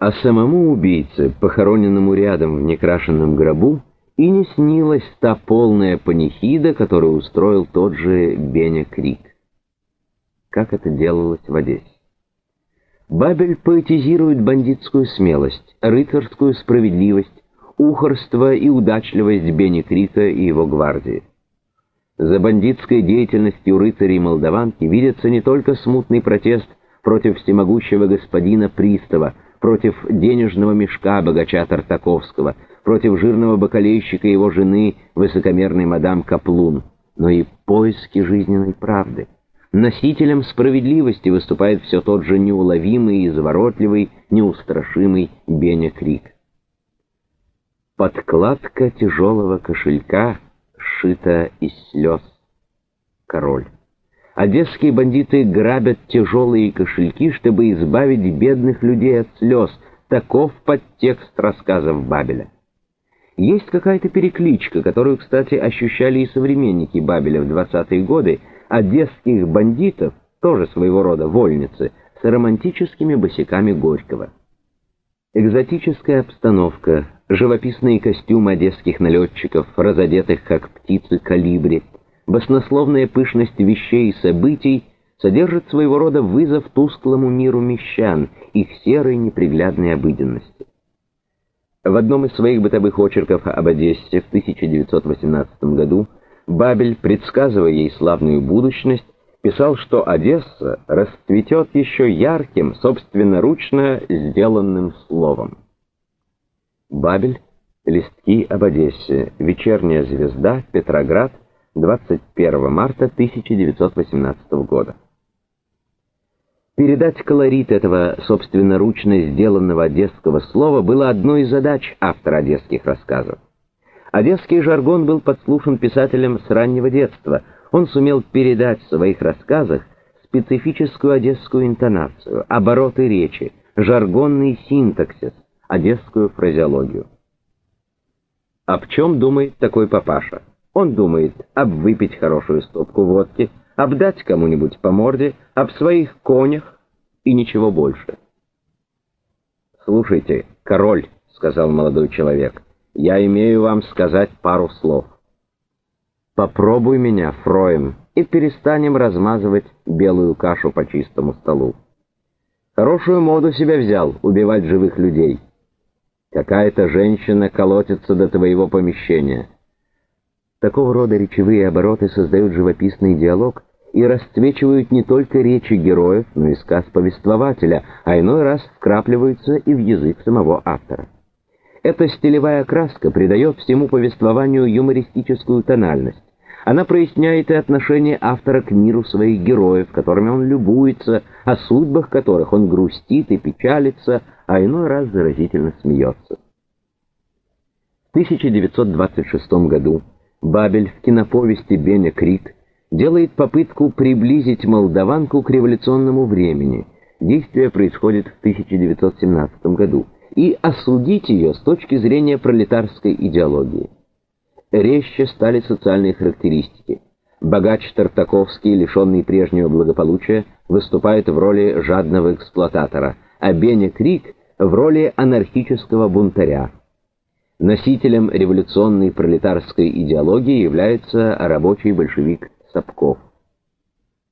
а самому убийце, похороненному рядом в некрашенном гробу, и не снилась та полная панихида, которую устроил тот же Беня Крик. Как это делалось в Одессе? Бабель поэтизирует бандитскую смелость, рыцарскую справедливость, ухорство и удачливость Бени Крика и его гвардии. За бандитской деятельностью рыцарей Молдаванки видится не только смутный протест против всемогущего господина Пристава, против денежного мешка богача Тартаковского, против жирного бакалейщика и его жены, высокомерной мадам Каплун, но и поиски жизненной правды. Носителем справедливости выступает все тот же неуловимый, изворотливый, неустрашимый Беня Крик. Подкладка тяжелого кошелька сшита из слез. Король. Одесские бандиты грабят тяжелые кошельки, чтобы избавить бедных людей от слез. Таков подтекст рассказов Бабеля. Есть какая-то перекличка, которую, кстати, ощущали и современники Бабеля в 20-е годы, одесских бандитов, тоже своего рода вольницы, с романтическими босиками Горького. Экзотическая обстановка, живописные костюмы одесских налетчиков, разодетых как птицы калибри — баснословная пышность вещей и событий содержит своего рода вызов тусклому миру мещан, их серой неприглядной обыденности. В одном из своих бытовых очерков об Одессе в 1918 году Бабель, предсказывая ей славную будущность, писал, что Одесса расцветет еще ярким, собственноручно сделанным словом. Бабель, листки об Одессе, вечерняя звезда, Петроград, 21 марта 1918 года. Передать колорит этого собственноручно сделанного одесского слова было одной из задач автора одесских рассказов. Одесский жаргон был подслушан писателем с раннего детства. Он сумел передать в своих рассказах специфическую одесскую интонацию, обороты речи, жаргонный синтаксис, одесскую фразеологию. Об чем думает такой папаша? Он думает об выпить хорошую стопку водки, обдать кому-нибудь по морде, об своих конях и ничего больше. «Слушайте, король», — сказал молодой человек, — «я имею вам сказать пару слов. Попробуй меня, Фроем, и перестанем размазывать белую кашу по чистому столу. Хорошую моду себя взял убивать живых людей. Какая-то женщина колотится до твоего помещения». Такого рода речевые обороты создают живописный диалог и расцвечивают не только речи героев, но и сказ повествователя, а иной раз вкрапливаются и в язык самого автора. Эта стилевая краска придает всему повествованию юмористическую тональность. Она проясняет и отношение автора к миру своих героев, которыми он любуется, о судьбах которых он грустит и печалится, а иной раз заразительно смеется. В 1926 году Бабель в киноповести Беня Крик делает попытку приблизить молдаванку к революционному времени. Действие происходит в 1917 году. И осудить ее с точки зрения пролетарской идеологии. Резче стали социальные характеристики. Богач Тартаковский, лишенный прежнего благополучия, выступает в роли жадного эксплуататора, а Беня Крик в роли анархического бунтаря. Носителем революционной пролетарской идеологии является рабочий большевик Сапков.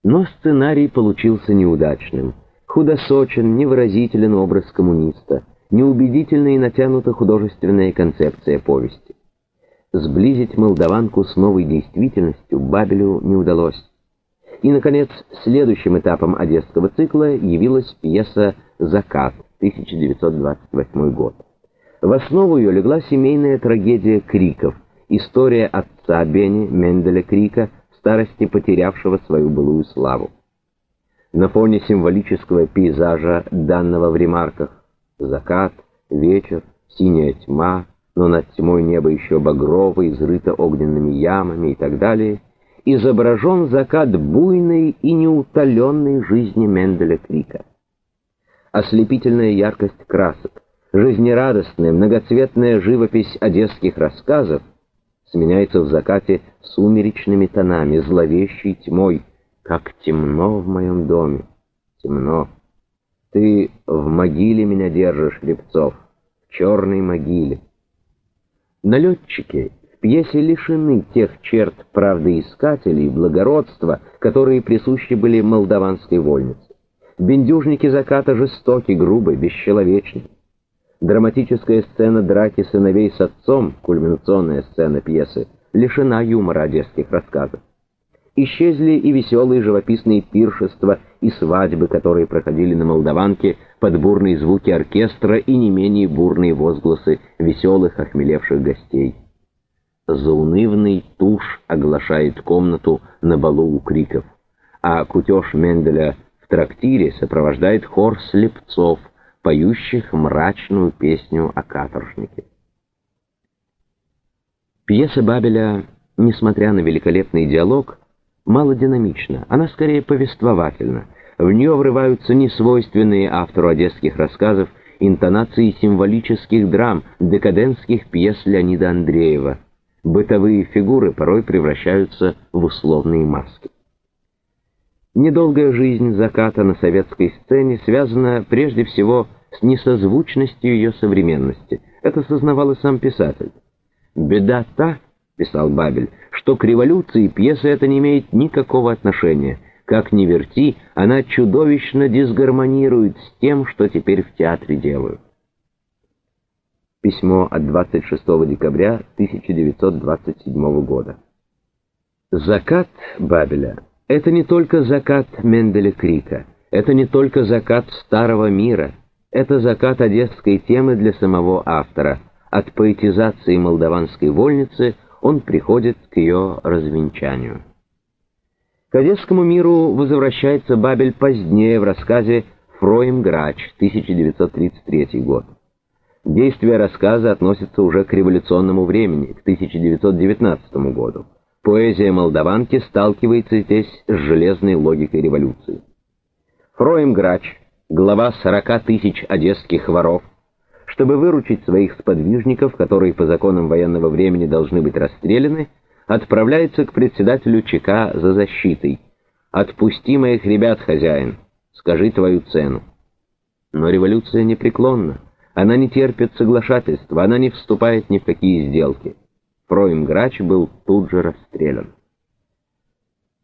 Но сценарий получился неудачным. Худосочен, невыразителен образ коммуниста, неубедительна и натянута художественная концепция повести. Сблизить молдаванку с новой действительностью Бабелю не удалось. И, наконец, следующим этапом одесского цикла явилась пьеса «Закат» 1928 год. В основу ее легла семейная трагедия Криков, история отца Бени Менделя Крика, в старости потерявшего свою былую славу. На фоне символического пейзажа, данного в ремарках, закат, вечер, синяя тьма, но над тьмой небо еще багровое, изрыто огненными ямами и так далее, изображен закат буйной и неутоленной жизни Менделя Крика. Ослепительная яркость красок, жизнерадостная, многоцветная живопись одесских рассказов сменяется в закате сумеречными тонами, зловещей тьмой, как темно в моем доме, темно. Ты в могиле меня держишь, Лепцов, в черной могиле. Налетчики в пьесе лишены тех черт правдоискателей благородства, которые присущи были молдаванской вольнице. Бендюжники заката жестоки, грубы, бесчеловечны. Драматическая сцена драки сыновей с отцом, кульминационная сцена пьесы, лишена юмора одесских рассказов. Исчезли и веселые живописные пиршества и свадьбы, которые проходили на Молдаванке под бурные звуки оркестра и не менее бурные возгласы веселых охмелевших гостей. Заунывный тушь оглашает комнату на балу у криков, а кутеж Менделя в трактире сопровождает хор слепцов — поющих мрачную песню о каторжнике. Пьеса Бабеля, несмотря на великолепный диалог, мало динамична, она скорее повествовательна. В нее врываются несвойственные автору одесских рассказов интонации символических драм, декадентских пьес Леонида Андреева. Бытовые фигуры порой превращаются в условные маски. Недолгая жизнь заката на советской сцене связана прежде всего с несозвучностью ее современности. Это сознавал и сам писатель. «Беда та, — писал Бабель, — что к революции пьеса эта не имеет никакого отношения. Как ни верти, она чудовищно дисгармонирует с тем, что теперь в театре делают». Письмо от 26 декабря 1927 года. Закат Бабеля — это не только закат Менделя Крика, это не только закат старого мира, это закат одесской темы для самого автора. От поэтизации молдаванской вольницы он приходит к ее развенчанию. К одесскому миру возвращается Бабель позднее в рассказе «Фроем Грач» 1933 год. Действие рассказа относится уже к революционному времени, к 1919 году. Поэзия молдаванки сталкивается здесь с железной логикой революции. Фроем Грач, глава 40 тысяч одесских воров, чтобы выручить своих сподвижников, которые по законам военного времени должны быть расстреляны, отправляется к председателю ЧК за защитой. «Отпусти моих ребят, хозяин, скажи твою цену». Но революция непреклонна, она не терпит соглашательства, она не вступает ни в какие сделки. Фроем Грач был тут же расстрелян.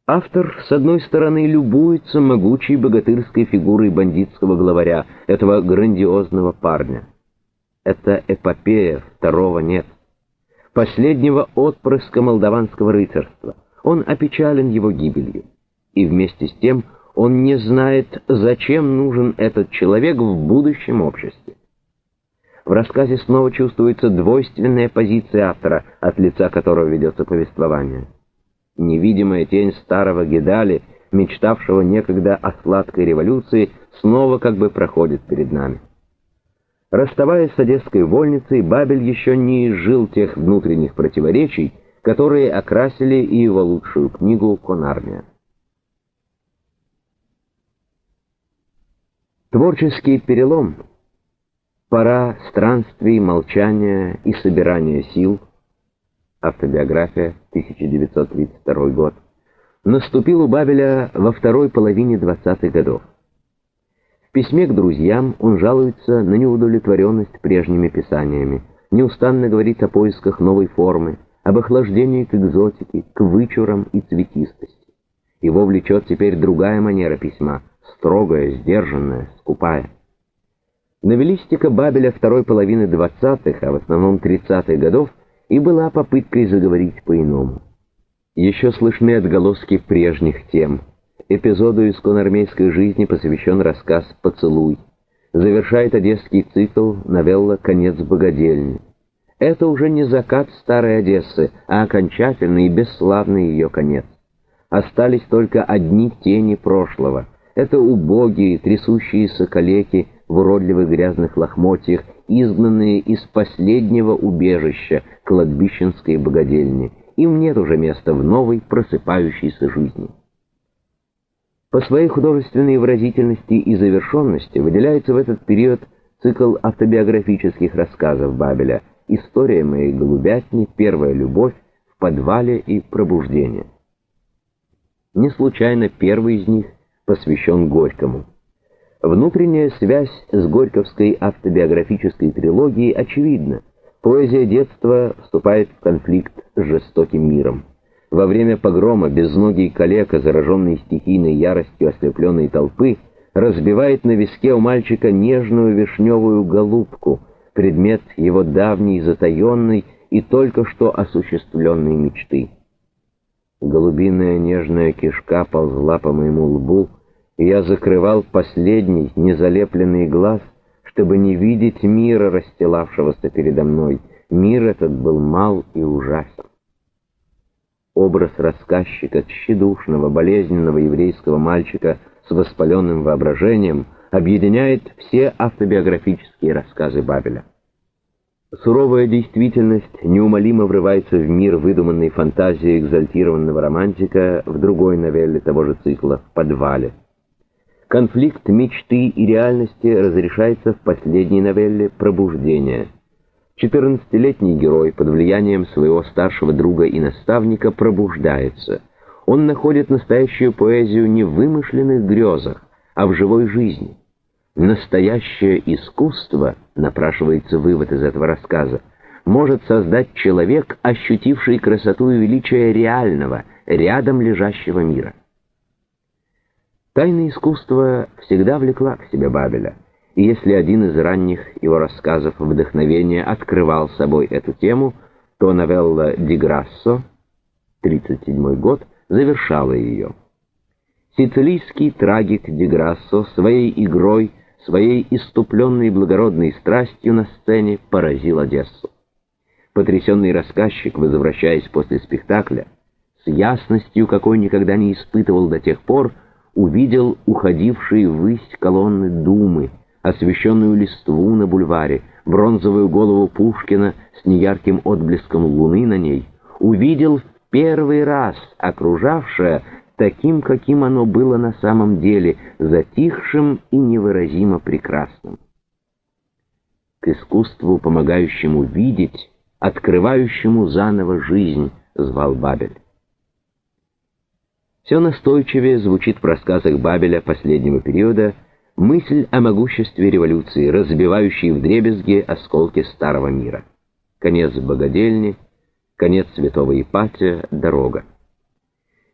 Автор, с одной стороны, любуется могучей богатырской фигурой бандитского главаря, этого грандиозного парня. Это эпопея, второго нет. Последнего отпрыска молдаванского рыцарства. Он опечален его гибелью. И вместе с тем он не знает, зачем нужен этот человек в будущем обществе. В рассказе снова чувствуется двойственная позиция автора, от лица которого ведется повествование. Невидимая тень старого Гедали, мечтавшего некогда о сладкой революции, снова как бы проходит перед нами. Расставаясь с Одесской вольницей, Бабель еще не изжил тех внутренних противоречий, которые окрасили и его лучшую книгу «Конармия». Творческий перелом, пора странствий, молчания и собирания сил — Автобиография, 1932 год. Наступил у Бабеля во второй половине 20-х годов. В письме к друзьям он жалуется на неудовлетворенность прежними писаниями, неустанно говорит о поисках новой формы, об охлаждении к экзотике, к вычурам и цветистости. Его влечет теперь другая манера письма, строгая, сдержанная, скупая. Новеллистика Бабеля второй половины двадцатых, а в основном тридцатых годов, и была попыткой заговорить по-иному. Еще слышны отголоски прежних тем. Эпизоду из конармейской жизни посвящен рассказ «Поцелуй». Завершает одесский цикл новелла «Конец богадельни». Это уже не закат старой Одессы, а окончательный и бесславный ее конец. Остались только одни тени прошлого. Это убогие, трясущиеся калеки в уродливых грязных лохмотьях, изгнанные из последнего убежища кладбищенской богадельни. Им нет уже места в новой просыпающейся жизни. По своей художественной выразительности и завершенности выделяется в этот период цикл автобиографических рассказов Бабеля – История моей голубятни, первая любовь, в подвале и пробуждение. Не случайно первый из них посвящен Горькому. Внутренняя связь с горьковской автобиографической трилогией очевидна. Поэзия детства вступает в конфликт с жестоким миром. Во время погрома безногий калека, зараженный стихийной яростью ослепленной толпы, разбивает на виске у мальчика нежную вишневую голубку — предмет его давней, затаенной и только что осуществленной мечты. Голубиная нежная кишка ползла по моему лбу, и я закрывал последний, незалепленный глаз, чтобы не видеть мира, расстилавшегося передо мной. Мир этот был мал и ужасен. Образ рассказчика, тщедушного, болезненного еврейского мальчика с воспаленным воображением — объединяет все автобиографические рассказы Бабеля. Суровая действительность неумолимо врывается в мир выдуманной фантазии экзальтированного романтика в другой новелле того же цикла «В подвале». Конфликт мечты и реальности разрешается в последней новелле «Пробуждение». 14-летний герой под влиянием своего старшего друга и наставника пробуждается. Он находит настоящую поэзию не в вымышленных грезах, а в живой жизни. Настоящее искусство, напрашивается вывод из этого рассказа, может создать человек, ощутивший красоту и величие реального, рядом лежащего мира. Тайна искусства всегда влекла к себе Бабеля, и если один из ранних его рассказов вдохновения открывал собой эту тему, то новелла «Ди Грассо» 37 год завершала ее. Сицилийский трагик Деграссо своей игрой своей иступленной благородной страстью на сцене поразил Одессу. Потрясенный рассказчик, возвращаясь после спектакля, с ясностью, какой никогда не испытывал до тех пор, увидел уходившие ввысь колонны Думы, освещенную листву на бульваре, бронзовую голову Пушкина с неярким отблеском луны на ней, увидел в первый раз окружавшее таким, каким оно было на самом деле, затихшим и невыразимо прекрасным. К искусству, помогающему видеть, открывающему заново жизнь, звал Бабель. Все настойчивее звучит в рассказах Бабеля последнего периода мысль о могуществе революции, разбивающей вдребезги осколки старого мира. Конец богадельни, конец святого Ипатия, дорога.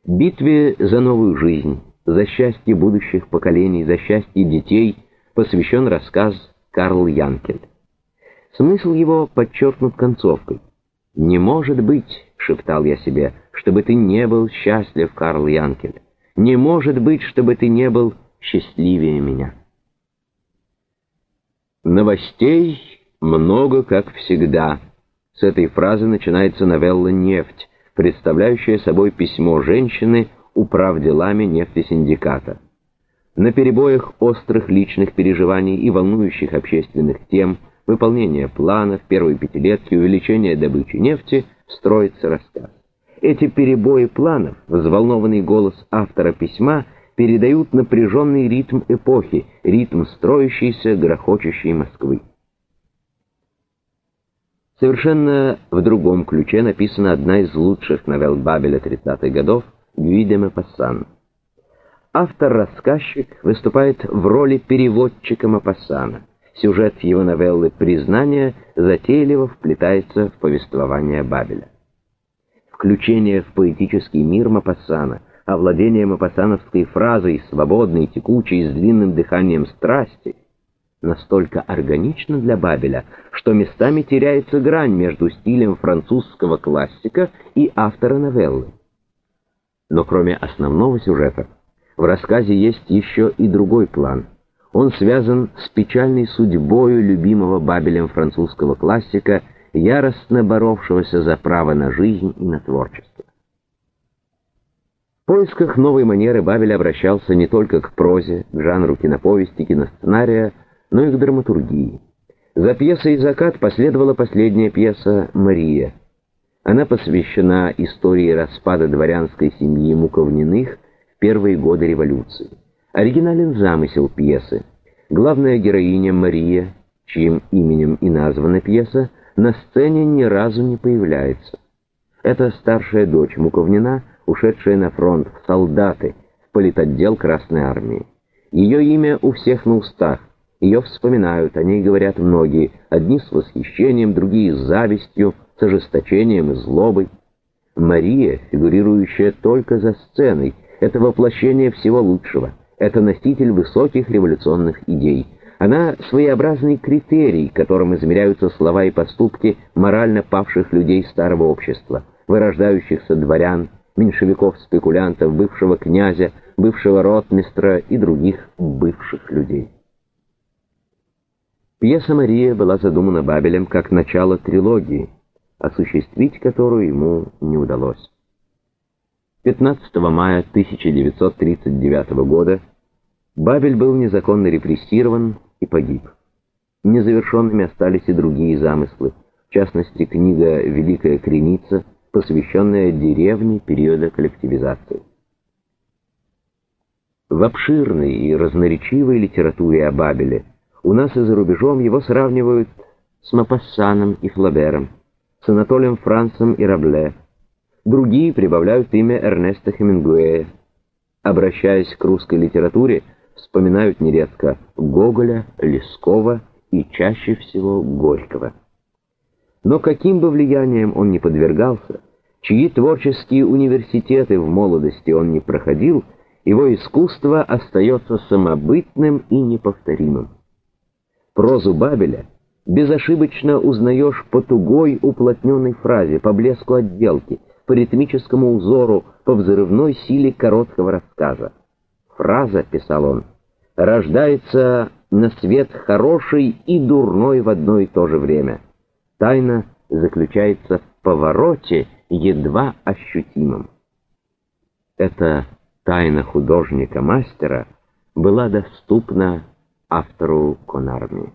Битве за новую жизнь, за счастье будущих поколений, за счастье детей посвящен рассказ Карл Янкель. Смысл его подчеркнут концовкой. «Не может быть, — шептал я себе, — чтобы ты не был счастлив, Карл Янкель. Не может быть, чтобы ты не был счастливее меня». Новостей много, как всегда. С этой фразы начинается новелла «Нефть», представляющее собой письмо женщины управ делами нефтесиндиката. На перебоях острых личных переживаний и волнующих общественных тем, выполнение планов, первой пятилетки, увеличение добычи нефти, строится рассказ. Эти перебои планов, взволнованный голос автора письма, передают напряженный ритм эпохи, ритм строящейся, грохочущей Москвы. Совершенно в другом ключе написана одна из лучших новелл Бабеля 30-х годов «Гюи де Мапассан». Автор-рассказчик выступает в роли переводчика Мапассана. Сюжет его новеллы «Признание» затейливо вплетается в повествование Бабеля. Включение в поэтический мир Мапассана, овладение мапассановской фразой, свободной, текучей, с длинным дыханием страсти, настолько органично для Бабеля, что местами теряется грань между стилем французского классика и автора новеллы. Но кроме основного сюжета, в рассказе есть еще и другой план. Он связан с печальной судьбою любимого Бабелем французского классика, яростно боровшегося за право на жизнь и на творчество. В поисках новой манеры Бабель обращался не только к прозе, к жанру киноповести, киносценария, но и к драматургии. За пьесой «Закат» последовала последняя пьеса «Мария». Она посвящена истории распада дворянской семьи Муковниных в первые годы революции. Оригинален замысел пьесы. Главная героиня Мария, чьим именем и названа пьеса, на сцене ни разу не появляется. Это старшая дочь Муковнина, ушедшая на фронт в солдаты, в политотдел Красной Армии. Ее имя у всех на устах, ее вспоминают, о ней говорят многие, одни с восхищением, другие с завистью, с ожесточением и злобой. Мария, фигурирующая только за сценой, это воплощение всего лучшего, это носитель высоких революционных идей. Она своеобразный критерий, которым измеряются слова и поступки морально павших людей старого общества, вырождающихся дворян, меньшевиков-спекулянтов, бывшего князя, бывшего ротмистра и других бывших людей. Пьеса «Мария» была задумана Бабелем как начало трилогии, осуществить которую ему не удалось. 15 мая 1939 года Бабель был незаконно репрессирован и погиб. Незавершенными остались и другие замыслы, в частности, книга «Великая Креница», посвященная деревне периода коллективизации. В обширной и разноречивой литературе о Бабеле у нас и за рубежом его сравнивают с Мапассаном и Флабером, с Анатолием Францем и Рабле. Другие прибавляют имя Эрнеста Хемингуэя. Обращаясь к русской литературе, вспоминают нередко Гоголя, Лескова и чаще всего Горького. Но каким бы влиянием он ни подвергался, чьи творческие университеты в молодости он не проходил, его искусство остается самобытным и неповторимым. Прозу Бабеля безошибочно узнаешь по тугой уплотненной фразе, по блеску отделки, по ритмическому узору, по взрывной силе короткого рассказа. Фраза, писал он, рождается на свет хороший и дурной в одно и то же время. Тайна заключается в повороте, едва ощутимом. Эта тайна художника-мастера была доступна автору Конарми.